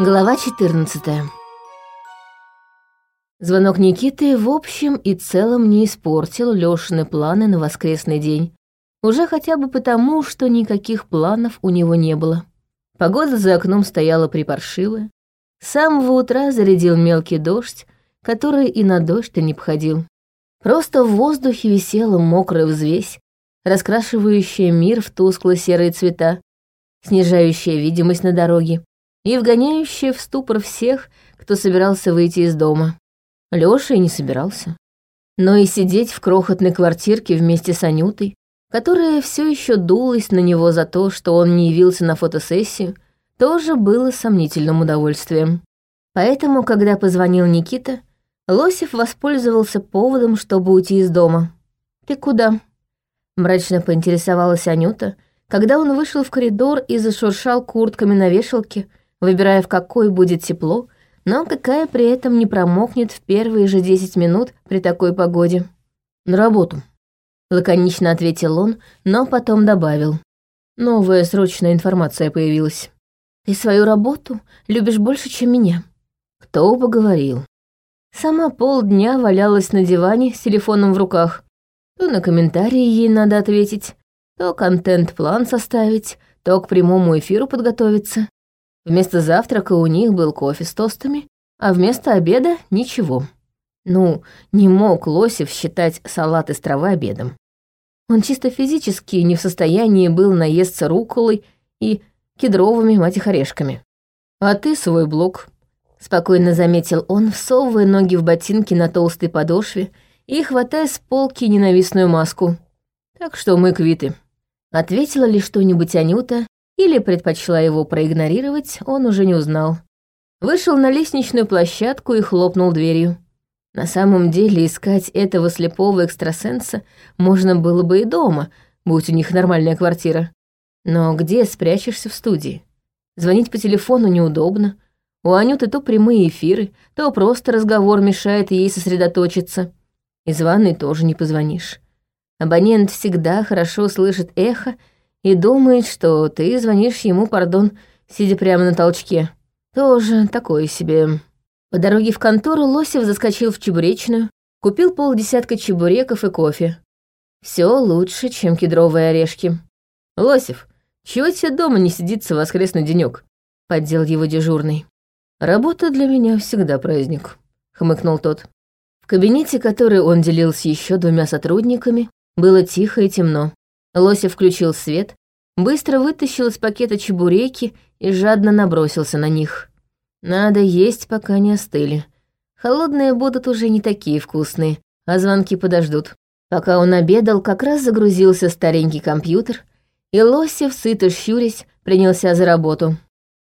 Глава 14 Звонок Никиты в общем и целом не испортил Лёшины планы на воскресный день. Уже хотя бы потому, что никаких планов у него не было. Погода за окном стояла припаршивая. С самого утра зарядил мелкий дождь, который и на дождь-то не походил. Просто в воздухе висела мокрая взвесь, раскрашивающая мир в тускло-серые цвета, снижающая видимость на дороге и вгоняющая в ступор всех, кто собирался выйти из дома. Лёша и не собирался. Но и сидеть в крохотной квартирке вместе с Анютой, которая все еще дулась на него за то, что он не явился на фотосессию, тоже было сомнительным удовольствием. Поэтому, когда позвонил Никита, Лосев воспользовался поводом, чтобы уйти из дома. «Ты куда?» — мрачно поинтересовалась Анюта, когда он вышел в коридор и зашуршал куртками на вешалке, выбирая, в какой будет тепло, но какая при этом не промокнет в первые же десять минут при такой погоде. «На работу», — лаконично ответил он, но потом добавил. «Новая срочная информация появилась». «Ты свою работу любишь больше, чем меня». «Кто бы говорил?» Сама полдня валялась на диване с телефоном в руках. То на комментарии ей надо ответить, то контент-план составить, то к прямому эфиру подготовиться. Вместо завтрака у них был кофе с тостами, а вместо обеда — ничего. Ну, не мог Лосев считать салат из травы обедом. Он чисто физически не в состоянии был наесться руколой и кедровыми мать орешками. А ты свой блок спокойно заметил он, всовывая ноги в ботинки на толстой подошве и хватая с полки ненавистную маску. «Так что мы квиты». Ответила ли что-нибудь Анюта или предпочла его проигнорировать, он уже не узнал. Вышел на лестничную площадку и хлопнул дверью. На самом деле искать этого слепого экстрасенса можно было бы и дома, будь у них нормальная квартира. Но где спрячешься в студии? Звонить по телефону неудобно, у Анюты то прямые эфиры, то просто разговор мешает ей сосредоточиться. Из ванной тоже не позвонишь. Абонент всегда хорошо слышит эхо и думает, что ты звонишь ему, пардон, сидя прямо на толчке. Тоже такое себе. По дороге в контору Лосев заскочил в чебуречную, купил полдесятка чебуреков и кофе. Все лучше, чем кедровые орешки. «Лосев, чего тебе дома не сидится в воскресный денёк?» — поддел его дежурный. «Работа для меня всегда праздник», — хмыкнул тот. В кабинете, который он делил с еще двумя сотрудниками, было тихо и темно. Лося включил свет, быстро вытащил из пакета чебуреки и жадно набросился на них. Надо есть, пока не остыли. Холодные будут уже не такие вкусные, а звонки подождут. Пока он обедал, как раз загрузился старенький компьютер, и Лосев, сыто щурясь, принялся за работу.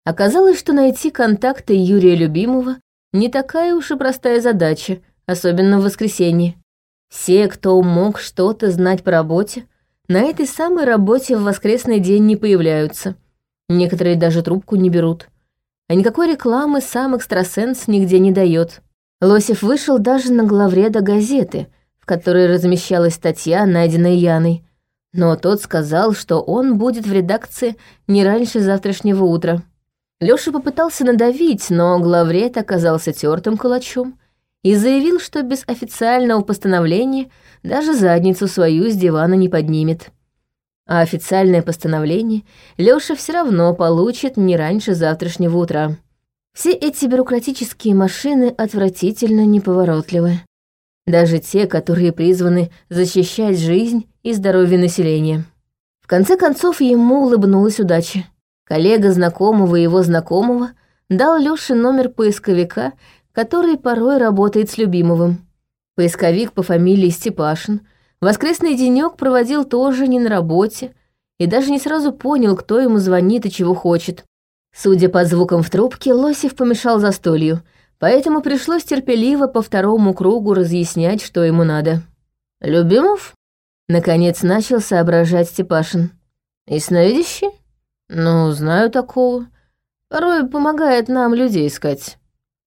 Оказалось, что найти контакты Юрия Любимого не такая уж и простая задача, особенно в воскресенье. Все, кто мог что-то знать по работе, на этой самой работе в воскресный день не появляются. Некоторые даже трубку не берут. А никакой рекламы сам экстрасенс нигде не дает. Лосев вышел даже на главреда газеты, в которой размещалась статья, найденная Яной. Но тот сказал, что он будет в редакции не раньше завтрашнего утра. Лёша попытался надавить, но главред оказался тёртым кулачом и заявил, что без официального постановления даже задницу свою с дивана не поднимет. А официальное постановление Лёша всё равно получит не раньше завтрашнего утра. Все эти бюрократические машины отвратительно неповоротливы. Даже те, которые призваны защищать жизнь и здоровье населения. В конце концов, ему улыбнулась удача. Коллега знакомого его знакомого дал Лёше номер поисковика, который порой работает с Любимовым. Поисковик по фамилии Степашин воскресный денёк проводил тоже не на работе и даже не сразу понял, кто ему звонит и чего хочет. Судя по звукам в трубке, Лосев помешал застолью, поэтому пришлось терпеливо по второму кругу разъяснять, что ему надо. «Любимов?» — наконец начал соображать Степашин. «Ясновидящий?» «Ну, знаю такого. Порой помогает нам людей искать.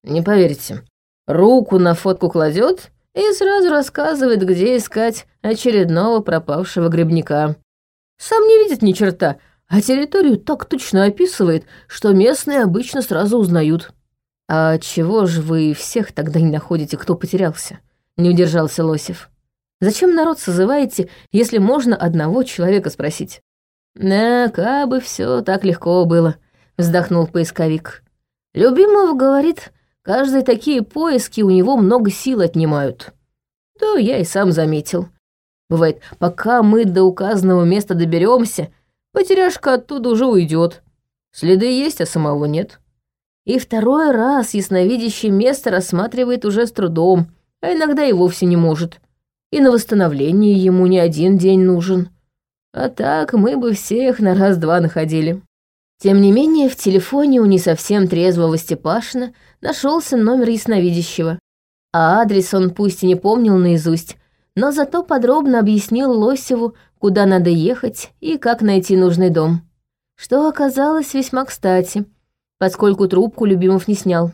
Не поверите. Руку на фотку кладет и сразу рассказывает, где искать очередного пропавшего грибника. Сам не видит ни черта, а территорию так точно описывает, что местные обычно сразу узнают. А чего же вы всех тогда не находите, кто потерялся? Не удержался Лосев. Зачем народ созываете, если можно одного человека спросить? «Да, кабы все так легко было», — вздохнул поисковик. «Любимов говорит, каждые такие поиски у него много сил отнимают». Да, я и сам заметил. Бывает, пока мы до указанного места доберемся, потеряшка оттуда уже уйдет. Следы есть, а самого нет. И второй раз ясновидящее место рассматривает уже с трудом, а иногда и вовсе не может. И на восстановление ему не один день нужен. А так мы бы всех на раз-два находили. Тем не менее, в телефоне у не совсем трезвого Степашина нашелся номер ясновидящего. А адрес он пусть и не помнил наизусть, но зато подробно объяснил Лосеву, куда надо ехать и как найти нужный дом. Что оказалось весьма кстати, поскольку трубку Любимов не снял.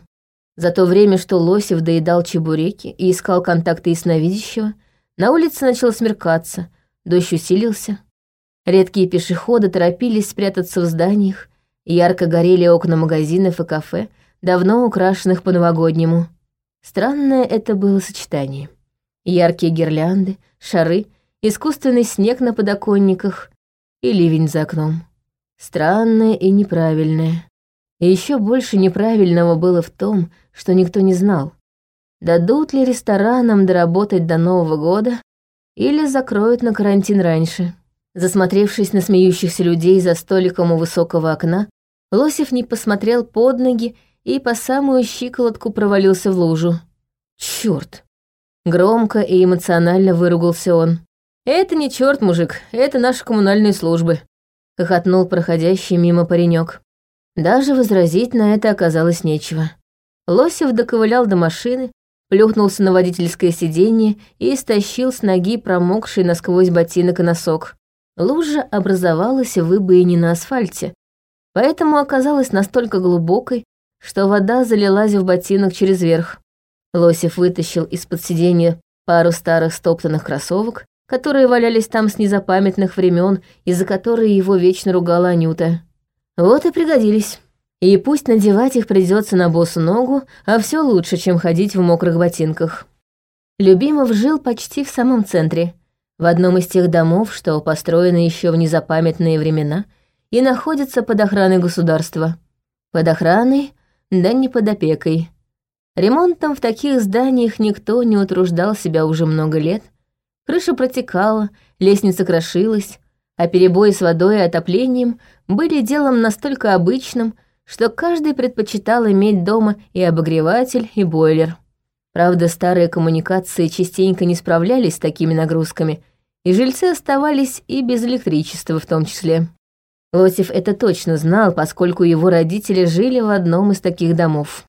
За то время, что Лосев доедал чебуреки и искал контакты ясновидящего, на улице начало смеркаться, дождь усилился. Редкие пешеходы торопились спрятаться в зданиях, ярко горели окна магазинов и кафе, давно украшенных по-новогоднему. Странное это было сочетание. Яркие гирлянды, шары, искусственный снег на подоконниках и ливень за окном. Странное и неправильное. И еще больше неправильного было в том, что никто не знал, дадут ли ресторанам доработать до Нового года или закроют на карантин раньше. Засмотревшись на смеющихся людей за столиком у высокого окна, Лосев не посмотрел под ноги и по самую щиколотку провалился в лужу. Чёрт! Громко и эмоционально выругался он. «Это не чёрт, мужик, это наши коммунальные службы», — хохотнул проходящий мимо паренек. Даже возразить на это оказалось нечего. Лосев доковылял до машины, плюхнулся на водительское сиденье и стащил с ноги промокший насквозь ботинок и носок. Лужа образовалась в выбоине на асфальте, поэтому оказалась настолько глубокой, что вода залилась в ботинок через верх. Лосев вытащил из-под сиденья пару старых стоптанных кроссовок, которые валялись там с незапамятных времен и за которые его вечно ругала Анюта. Вот и пригодились. И пусть надевать их придется на босу ногу, а все лучше, чем ходить в мокрых ботинках. Любимов жил почти в самом центре, в одном из тех домов, что построены еще в незапамятные времена и находятся под охраной государства. Под охраной да не под опекой. Ремонтом в таких зданиях никто не утруждал себя уже много лет. Крыша протекала, лестница крошилась, а перебои с водой и отоплением были делом настолько обычным, что каждый предпочитал иметь дома и обогреватель, и бойлер. Правда, старые коммуникации частенько не справлялись с такими нагрузками, и жильцы оставались и без электричества в том числе. Лосев это точно знал, поскольку его родители жили в одном из таких домов.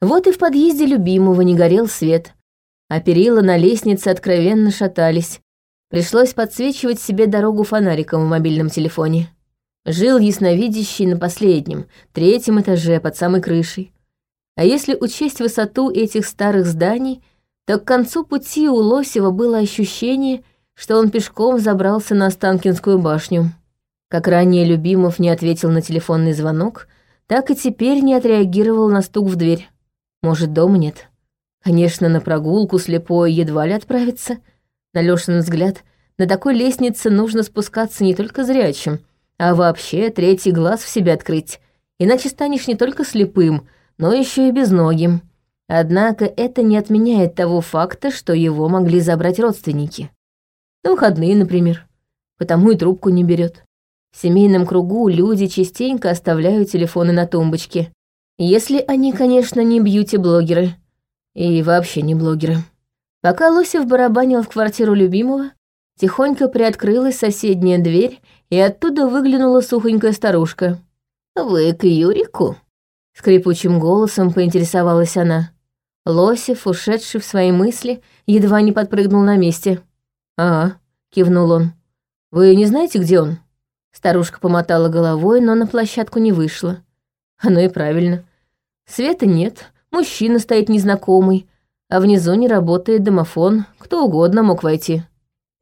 Вот и в подъезде любимого не горел свет, а перила на лестнице откровенно шатались. Пришлось подсвечивать себе дорогу фонариком в мобильном телефоне. Жил ясновидящий на последнем, третьем этаже, под самой крышей. А если учесть высоту этих старых зданий, то к концу пути у Лосева было ощущение, что он пешком забрался на Останкинскую башню. Как ранее Любимов не ответил на телефонный звонок, так и теперь не отреагировал на стук в дверь. Может, дома нет? Конечно, на прогулку слепой едва ли отправиться. На Лёшин взгляд, на такой лестнице нужно спускаться не только зрячим, а вообще третий глаз в себе открыть, иначе станешь не только слепым, но еще и безногим. Однако это не отменяет того факта, что его могли забрать родственники. На выходные, например. Потому и трубку не берет. В семейном кругу люди частенько оставляют телефоны на тумбочке. Если они, конечно, не бьюти-блогеры. И вообще не блогеры. Пока Лосев барабанил в квартиру любимого, тихонько приоткрылась соседняя дверь, и оттуда выглянула сухонькая старушка. «Вы к Юрику?» Скрипучим голосом поинтересовалась она. Лосев, ушедший в свои мысли, едва не подпрыгнул на месте. «Ага», — кивнул он. «Вы не знаете, где он?» Старушка помотала головой, но на площадку не вышла. Оно и правильно. Света нет, мужчина стоит незнакомый, а внизу не работает домофон, кто угодно мог войти.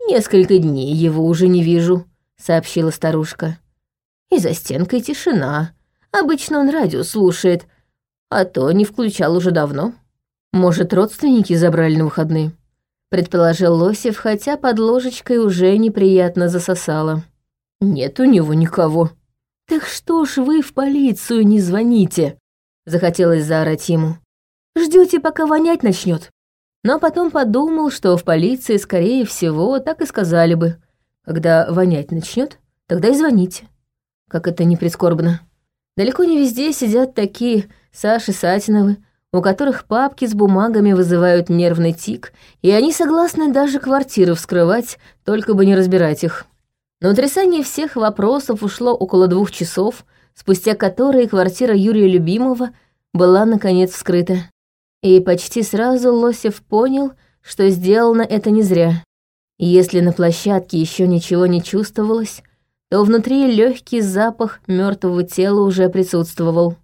«Несколько дней его уже не вижу», — сообщила старушка. И за стенкой тишина. Обычно он радио слушает, а то не включал уже давно. Может, родственники забрали на выходные? Предположил Лосев, хотя под ложечкой уже неприятно засосало. Нет у него никого. Так что ж вы в полицию не звоните? Захотелось заорать ему. Ждете, пока вонять начнет. Но потом подумал, что в полиции, скорее всего, так и сказали бы. Когда вонять начнет, тогда и звоните. Как это не прискорбно. Далеко не везде сидят такие Саши Сатиновы, у которых папки с бумагами вызывают нервный тик, и они согласны даже квартиры вскрывать, только бы не разбирать их. На утрясание всех вопросов ушло около двух часов, спустя которые квартира Юрия Любимого была, наконец, вскрыта. И почти сразу Лосев понял, что сделано это не зря. Если на площадке еще ничего не чувствовалось, то внутри легкий запах мертвого тела уже присутствовал.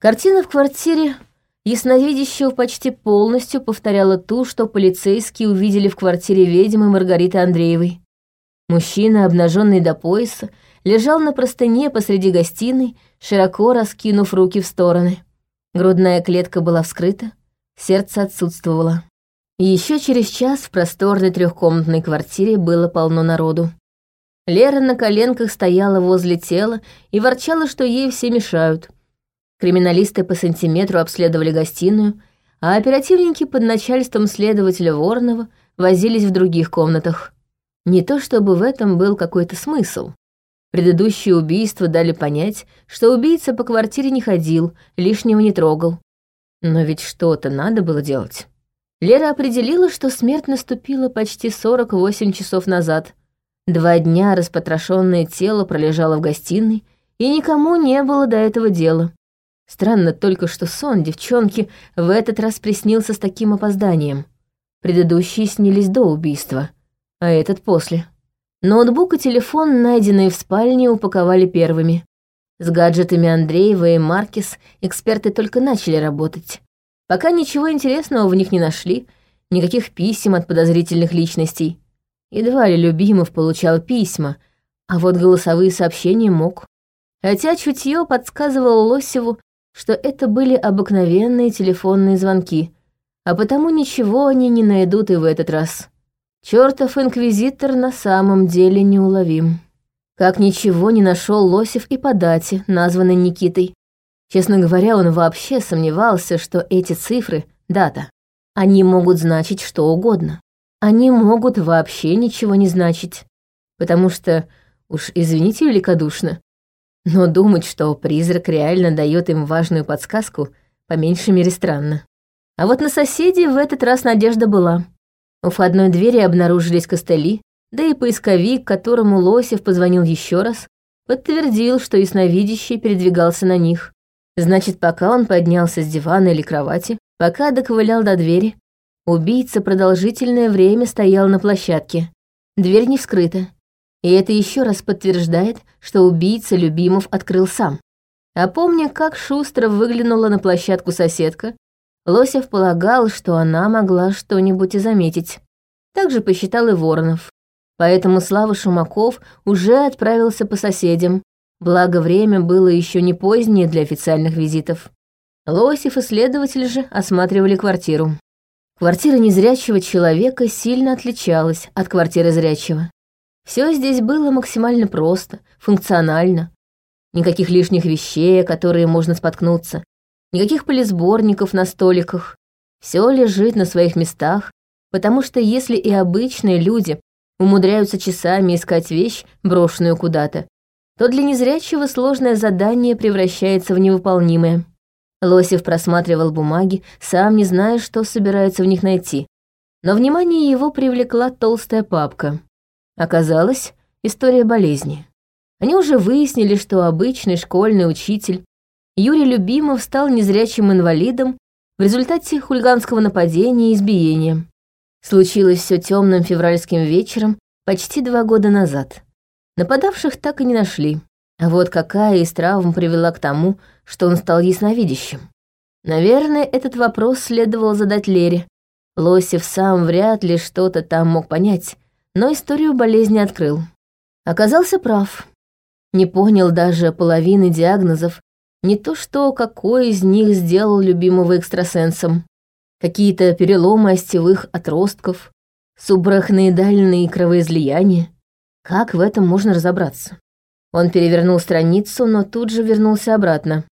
Картина в квартире ясновидящего почти полностью повторяла ту, что полицейские увидели в квартире ведьмы Маргариты Андреевой. Мужчина, обнаженный до пояса, лежал на простыне посреди гостиной, широко раскинув руки в стороны. Грудная клетка была вскрыта, сердце отсутствовало. Еще через час в просторной трехкомнатной квартире было полно народу. Лера на коленках стояла возле тела и ворчала, что ей все мешают. Криминалисты по сантиметру обследовали гостиную, а оперативники под начальством следователя Воронова возились в других комнатах. Не то чтобы в этом был какой-то смысл. Предыдущие убийства дали понять, что убийца по квартире не ходил, лишнего не трогал. Но ведь что-то надо было делать. Лера определила, что смерть наступила почти 48 часов назад. Два дня распотрошенное тело пролежало в гостиной, и никому не было до этого дела. Странно только, что сон девчонки в этот раз приснился с таким опозданием. Предыдущие снились до убийства, а этот после. Ноутбук и телефон, найденные в спальне, упаковали первыми. С гаджетами Андреева и Маркис эксперты только начали работать. Пока ничего интересного в них не нашли, никаких писем от подозрительных личностей. Едва ли Любимов получал письма, а вот голосовые сообщения мог. Хотя чутье подсказывало Лосеву, что это были обыкновенные телефонные звонки, а потому ничего они не найдут и в этот раз. Чёртов инквизитор на самом деле неуловим. Как ничего не нашел Лосев и по дате, названной Никитой. Честно говоря, он вообще сомневался, что эти цифры — дата. Они могут значить что угодно. Они могут вообще ничего не значить. Потому что, уж извините великодушно, но думать, что призрак реально дает им важную подсказку, по меньшей мере странно. А вот на соседей в этот раз надежда была. У входной двери обнаружились костыли, да и поисковик, которому Лосев позвонил еще раз, подтвердил, что ясновидящий передвигался на них. Значит, пока он поднялся с дивана или кровати, пока доковылял до двери, убийца продолжительное время стоял на площадке. Дверь не вскрыта. И это еще раз подтверждает, что убийца Любимов открыл сам. А помня, как шустро выглянула на площадку соседка, Лосев полагал, что она могла что-нибудь и заметить. Так же посчитал и Воронов. Поэтому Слава Шумаков уже отправился по соседям, Благо, время было еще не позднее для официальных визитов. Лосев и следователь же осматривали квартиру. Квартира незрячего человека сильно отличалась от квартиры зрячего. Все здесь было максимально просто, функционально. Никаких лишних вещей, которые можно споткнуться. Никаких полисборников на столиках. Все лежит на своих местах, потому что если и обычные люди умудряются часами искать вещь, брошенную куда-то, то для незрячего сложное задание превращается в невыполнимое. Лосев просматривал бумаги, сам не зная, что собирается в них найти. Но внимание его привлекла толстая папка. Оказалось, история болезни. Они уже выяснили, что обычный школьный учитель Юрий Любимов стал незрячим инвалидом в результате хулиганского нападения и избиения. Случилось все темным февральским вечером почти два года назад. Нападавших так и не нашли. А вот какая из травм привела к тому, что он стал ясновидящим? Наверное, этот вопрос следовало задать Лере. Лосев сам вряд ли что-то там мог понять, но историю болезни открыл. Оказался прав. Не понял даже половины диагнозов, не то что какой из них сделал любимого экстрасенсом. Какие-то переломы остевых отростков, субрахноидальные кровоизлияния. Как в этом можно разобраться? Он перевернул страницу, но тут же вернулся обратно.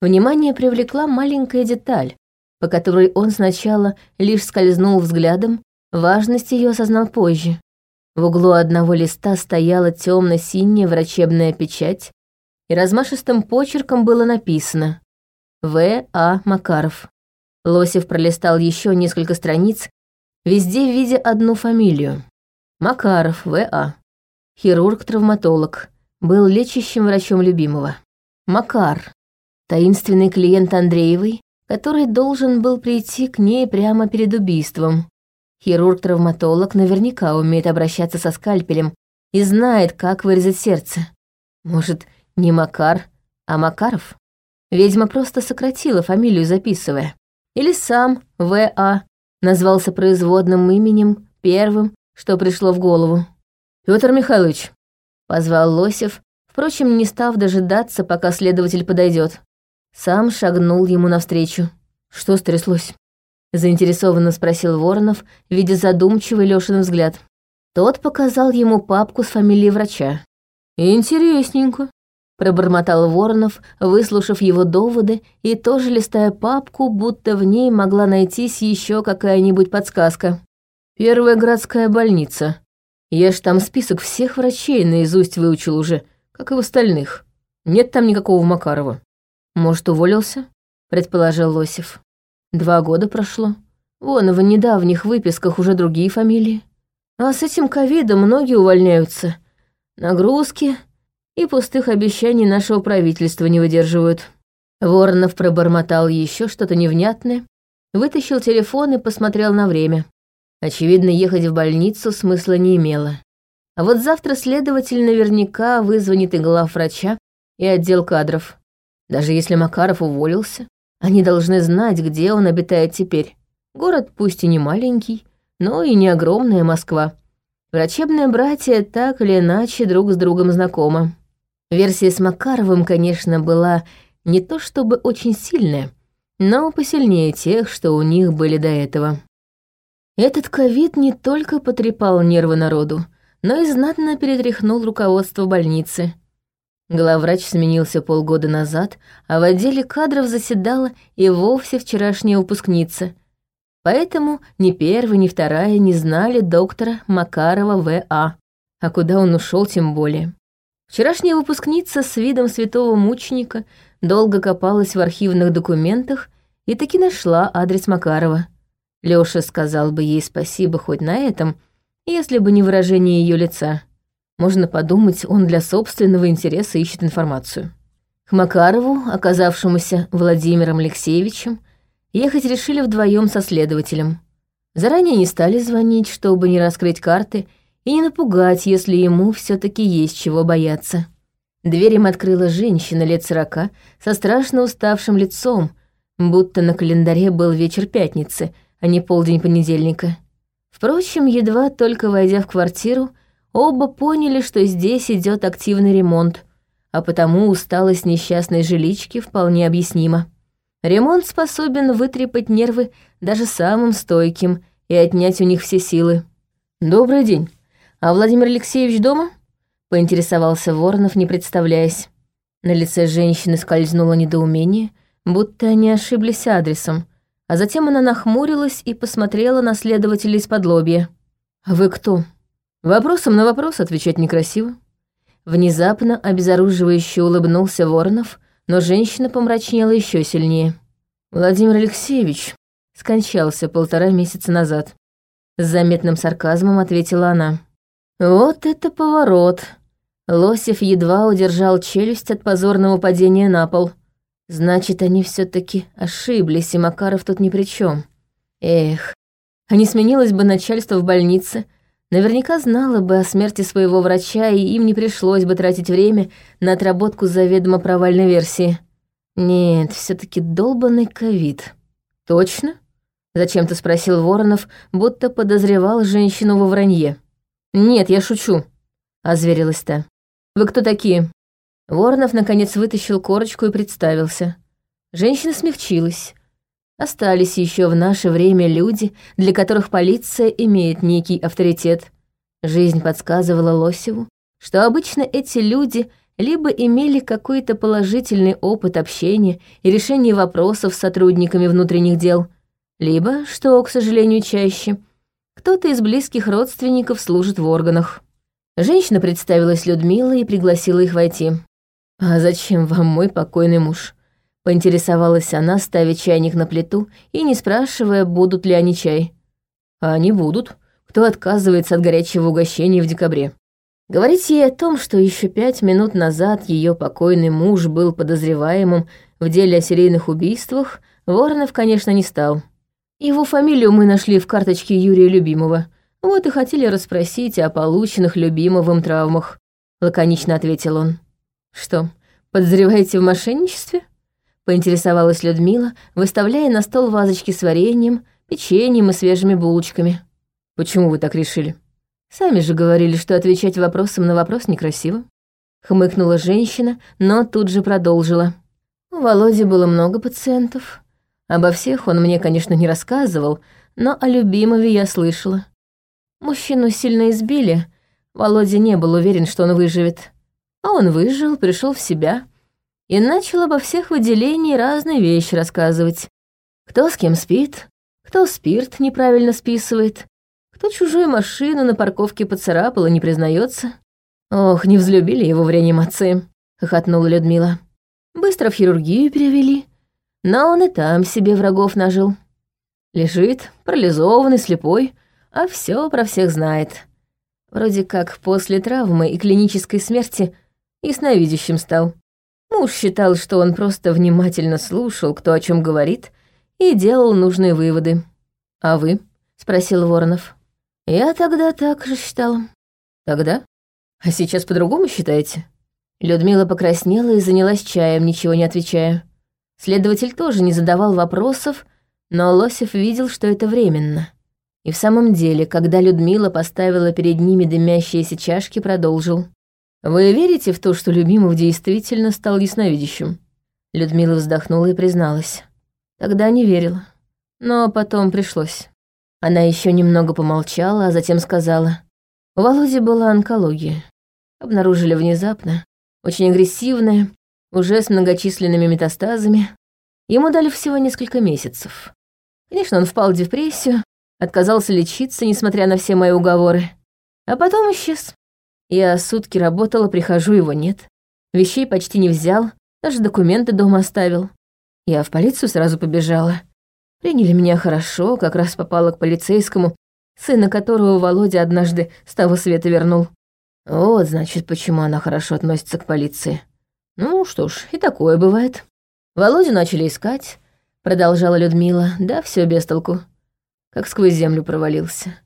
Внимание привлекла маленькая деталь, по которой он сначала лишь скользнул взглядом, важность ее осознал позже. В углу одного листа стояла темно-синяя врачебная печать, и размашистым почерком было написано «В. А. Макаров». Лосев пролистал еще несколько страниц, везде видя одну фамилию. Макаров В. А. Хирург-травматолог, был лечащим врачом любимого. Макар, таинственный клиент Андреевой, который должен был прийти к ней прямо перед убийством. Хирург-травматолог наверняка умеет обращаться со скальпелем и знает, как вырезать сердце. Может, не Макар, а Макаров? Ведьма просто сократила фамилию, записывая. Или сам В.А. назвался производным именем первым, что пришло в голову. Петр Михайлович», — позвал Лосев, впрочем, не став дожидаться, пока следователь подойдет. Сам шагнул ему навстречу. «Что стряслось?» — заинтересованно спросил Воронов, видя задумчивый Лёшин взгляд. Тот показал ему папку с фамилией врача. «Интересненько», — пробормотал Воронов, выслушав его доводы и тоже листая папку, будто в ней могла найтись еще какая-нибудь подсказка. «Первая городская больница. Я ж там список всех врачей наизусть выучил уже, как и в остальных. Нет там никакого Макарова». «Может, уволился?» — предположил Лосев. «Два года прошло. Вон в недавних выписках уже другие фамилии. А с этим ковидом многие увольняются. Нагрузки и пустых обещаний нашего правительства не выдерживают». Воронов пробормотал еще что-то невнятное, вытащил телефон и посмотрел на время. Очевидно, ехать в больницу смысла не имело. А вот завтра следователь наверняка вызвонит и главврача, и отдел кадров. Даже если Макаров уволился, они должны знать, где он обитает теперь. Город пусть и не маленький, но и не огромная Москва. Врачебное братья так или иначе друг с другом знакомы. Версия с Макаровым, конечно, была не то чтобы очень сильная, но посильнее тех, что у них были до этого. Этот ковид не только потрепал нервы народу, но и знатно перетряхнул руководство больницы. Главврач сменился полгода назад, а в отделе кадров заседала и вовсе вчерашняя выпускница. Поэтому ни первая, ни вторая не знали доктора Макарова В.А., а куда он ушел тем более. Вчерашняя выпускница с видом святого мученика долго копалась в архивных документах и таки нашла адрес Макарова. Лёша сказал бы ей спасибо хоть на этом, если бы не выражение ее лица. Можно подумать, он для собственного интереса ищет информацию. К Макарову, оказавшемуся Владимиром Алексеевичем, ехать решили вдвоем со следователем. Заранее не стали звонить, чтобы не раскрыть карты и не напугать, если ему все таки есть чего бояться. Дверь им открыла женщина лет сорока со страшно уставшим лицом, будто на календаре был вечер пятницы, а не полдень понедельника. Впрочем, едва только войдя в квартиру, Оба поняли, что здесь идет активный ремонт, а потому усталость несчастной жилички вполне объяснима. Ремонт способен вытрепать нервы даже самым стойким и отнять у них все силы. «Добрый день. А Владимир Алексеевич дома?» — поинтересовался Воронов, не представляясь. На лице женщины скользнуло недоумение, будто они ошиблись адресом, а затем она нахмурилась и посмотрела на следователя из-под лобья. «Вы кто?» Вопросом на вопрос отвечать некрасиво. Внезапно обезоруживающе улыбнулся Воронов, но женщина помрачнела еще сильнее. Владимир Алексеевич скончался полтора месяца назад. С заметным сарказмом ответила она. Вот это поворот. Лосев едва удержал челюсть от позорного падения на пол. Значит, они все таки ошиблись, и Макаров тут ни при чем. Эх, а не сменилось бы начальство в больнице, Наверняка знала бы о смерти своего врача, и им не пришлось бы тратить время на отработку заведомо провальной версии. Нет, все таки долбанный ковид. Точно? Зачем-то спросил Воронов, будто подозревал женщину во вранье. Нет, я шучу, озверилась та. Вы кто такие? Воронов, наконец, вытащил корочку и представился. Женщина смягчилась. Остались еще в наше время люди, для которых полиция имеет некий авторитет. Жизнь подсказывала Лосеву, что обычно эти люди либо имели какой-то положительный опыт общения и решения вопросов с сотрудниками внутренних дел, либо, что, к сожалению, чаще, кто-то из близких родственников служит в органах. Женщина представилась Людмилой и пригласила их войти. «А зачем вам мой покойный муж?» Поинтересовалась она, ставя чайник на плиту и не спрашивая, будут ли они чай. «А они будут. Кто отказывается от горячего угощения в декабре?» Говорить ей о том, что еще пять минут назад ее покойный муж был подозреваемым в деле о серийных убийствах, Воронов, конечно, не стал. Его фамилию мы нашли в карточке Юрия Любимого. Вот и хотели расспросить о полученных Любимовым травмах. Лаконично ответил он. «Что, подозреваете в мошенничестве?» Поинтересовалась Людмила, выставляя на стол вазочки с вареньем, печеньем и свежими булочками. «Почему вы так решили?» «Сами же говорили, что отвечать вопросом на вопрос некрасиво». Хмыкнула женщина, но тут же продолжила. У Володи было много пациентов. Обо всех он мне, конечно, не рассказывал, но о любимове я слышала. Мужчину сильно избили. Володя не был уверен, что он выживет. А он выжил, пришел в себя и начал обо всех в разные вещи рассказывать. Кто с кем спит, кто спирт неправильно списывает, кто чужую машину на парковке поцарапал и не признается. Ох, не взлюбили его в реанимации, хохотнула Людмила. Быстро в хирургию перевели, но он и там себе врагов нажил. Лежит, парализованный, слепой, а все про всех знает. Вроде как после травмы и клинической смерти ясновидящим стал. Муж считал, что он просто внимательно слушал, кто о чем говорит, и делал нужные выводы. «А вы?» — спросил Воронов. «Я тогда так же считала». «Тогда? А сейчас по-другому считаете?» Людмила покраснела и занялась чаем, ничего не отвечая. Следователь тоже не задавал вопросов, но Лосев видел, что это временно. И в самом деле, когда Людмила поставила перед ними дымящиеся чашки, продолжил. «Вы верите в то, что Любимов действительно стал ясновидящим?» Людмила вздохнула и призналась. Тогда не верила. Но потом пришлось. Она еще немного помолчала, а затем сказала. У Володи была онкология. Обнаружили внезапно. Очень агрессивная, уже с многочисленными метастазами. Ему дали всего несколько месяцев. Конечно, он впал в депрессию, отказался лечиться, несмотря на все мои уговоры. А потом исчез. Я сутки работала, прихожу, его нет. Вещей почти не взял, даже документы дома оставил. Я в полицию сразу побежала. Приняли меня хорошо, как раз попала к полицейскому, сына которого Володя однажды с того света вернул. Вот, значит, почему она хорошо относится к полиции. Ну что ж, и такое бывает. Володю начали искать, продолжала Людмила, да все без толку. Как сквозь землю провалился.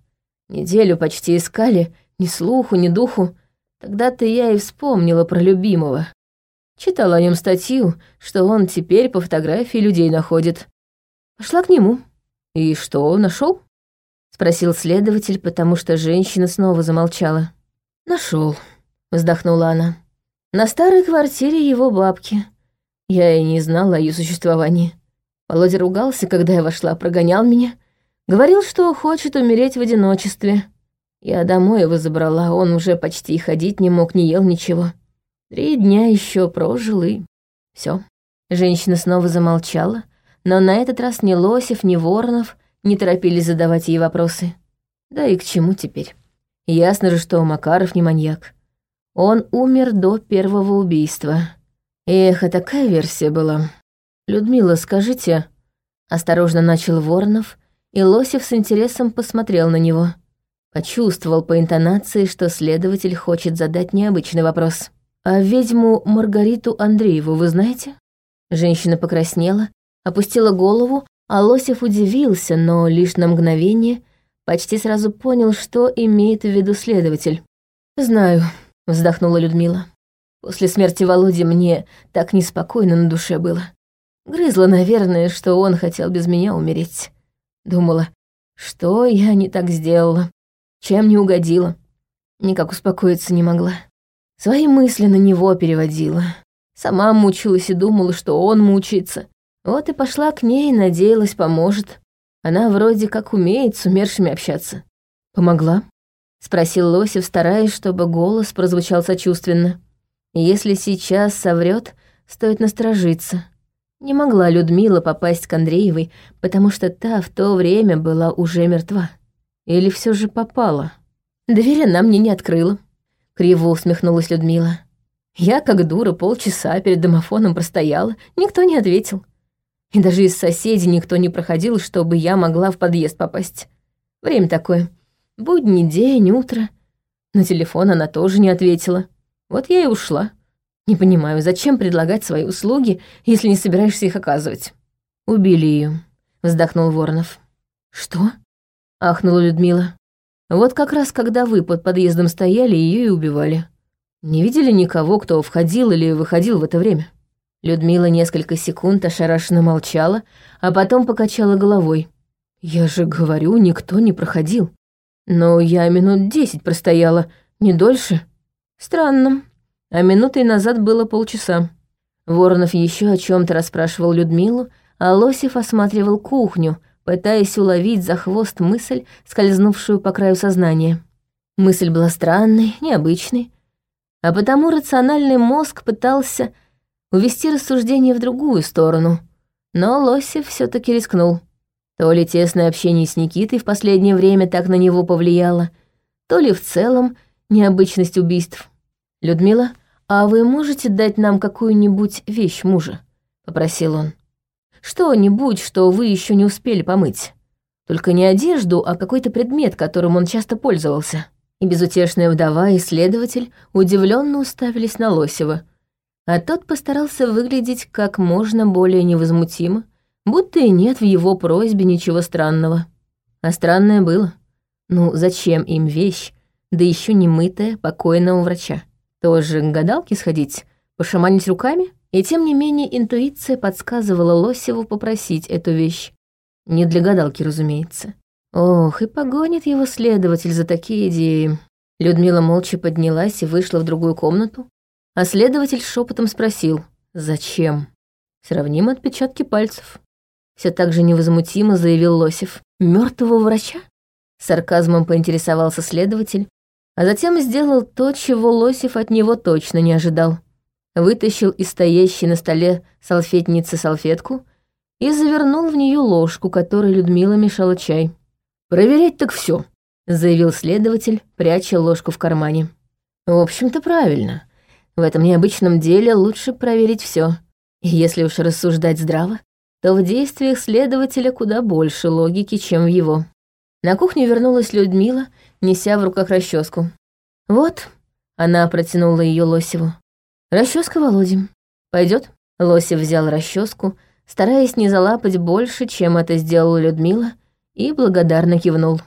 Неделю почти искали, ни слуху, ни духу. Тогда-то я и вспомнила про любимого. Читала о нем статью, что он теперь по фотографии людей находит. Пошла к нему. И что, нашел? Спросил следователь, потому что женщина снова замолчала. Нашел, вздохнула она. На старой квартире его бабки. Я и не знала о ее существовании. Володя ругался, когда я вошла, прогонял меня. Говорил, что хочет умереть в одиночестве. Я домой его забрала, он уже почти ходить не мог, не ел ничего. Три дня еще прожил и... все. Женщина снова замолчала, но на этот раз ни Лосев, ни Воронов не торопились задавать ей вопросы. Да и к чему теперь? Ясно же, что Макаров не маньяк. Он умер до первого убийства. Эх, а такая версия была. «Людмила, скажите...» Осторожно начал Воронов, и Лосев с интересом посмотрел на него. Почувствовал по интонации, что следователь хочет задать необычный вопрос. «А ведьму Маргариту Андрееву вы знаете?» Женщина покраснела, опустила голову, а Лосев удивился, но лишь на мгновение почти сразу понял, что имеет в виду следователь. «Знаю», — вздохнула Людмила. «После смерти Володи мне так неспокойно на душе было. Грызла, наверное, что он хотел без меня умереть. Думала, что я не так сделала чем не угодила. Никак успокоиться не могла. Свои мысли на него переводила. Сама мучилась и думала, что он мучается. Вот и пошла к ней, надеялась, поможет. Она вроде как умеет с умершими общаться. «Помогла?» — спросил Лосев, стараясь, чтобы голос прозвучал сочувственно. «Если сейчас соврет, стоит насторожиться. Не могла Людмила попасть к Андреевой, потому что та в то время была уже мертва. Или все же попала? Дверь она мне не открыла. Криво усмехнулась Людмила. Я, как дура, полчаса перед домофоном простояла, никто не ответил. И даже из соседей никто не проходил, чтобы я могла в подъезд попасть. Время такое. Будний день, утро. На телефон она тоже не ответила. Вот я и ушла. Не понимаю, зачем предлагать свои услуги, если не собираешься их оказывать? Убили ее, вздохнул Воронов. Что? ахнула Людмила. Вот как раз когда вы под подъездом стояли, ее и убивали. Не видели никого, кто входил или выходил в это время? Людмила несколько секунд ошарашенно молчала, а потом покачала головой. «Я же говорю, никто не проходил. Но я минут десять простояла, не дольше. Странно а минутой назад было полчаса. Воронов еще о чем то расспрашивал Людмилу, а Лосев осматривал кухню, пытаясь уловить за хвост мысль, скользнувшую по краю сознания. Мысль была странной, необычной, а потому рациональный мозг пытался увести рассуждение в другую сторону. Но Лосев все таки рискнул. То ли тесное общение с Никитой в последнее время так на него повлияло, то ли в целом необычность убийств. «Людмила, а вы можете дать нам какую-нибудь вещь мужа?» — попросил он. «Что-нибудь, что вы еще не успели помыть. Только не одежду, а какой-то предмет, которым он часто пользовался». И безутешная вдова и следователь удивленно уставились на Лосева, а тот постарался выглядеть как можно более невозмутимо, будто и нет в его просьбе ничего странного. А странное было. Ну, зачем им вещь, да еще не мытая покойного врача? Тоже к гадалке сходить, пошаманить руками? И тем не менее интуиция подсказывала Лосеву попросить эту вещь. Не для гадалки, разумеется. Ох, и погонит его следователь за такие идеи. Людмила молча поднялась и вышла в другую комнату, а следователь шепотом спросил «Зачем?» «Сравним отпечатки пальцев». Все так же невозмутимо заявил Лосев. Мертвого врача?» Сарказмом поинтересовался следователь, а затем сделал то, чего Лосев от него точно не ожидал. Вытащил из стоящей на столе салфетницы салфетку и завернул в нее ложку, которой Людмила мешала чай. «Проверять так все, заявил следователь, пряча ложку в кармане. «В общем-то, правильно. В этом необычном деле лучше проверить все. Если уж рассуждать здраво, в действиях следователя куда больше логики, чем в его». На кухню вернулась Людмила неся в руках расческу. «Вот», — она протянула ее Лосеву. «Расческа Володе. Пойдет? Лосев взял расческу, стараясь не залапать больше, чем это сделала Людмила, и благодарно кивнул.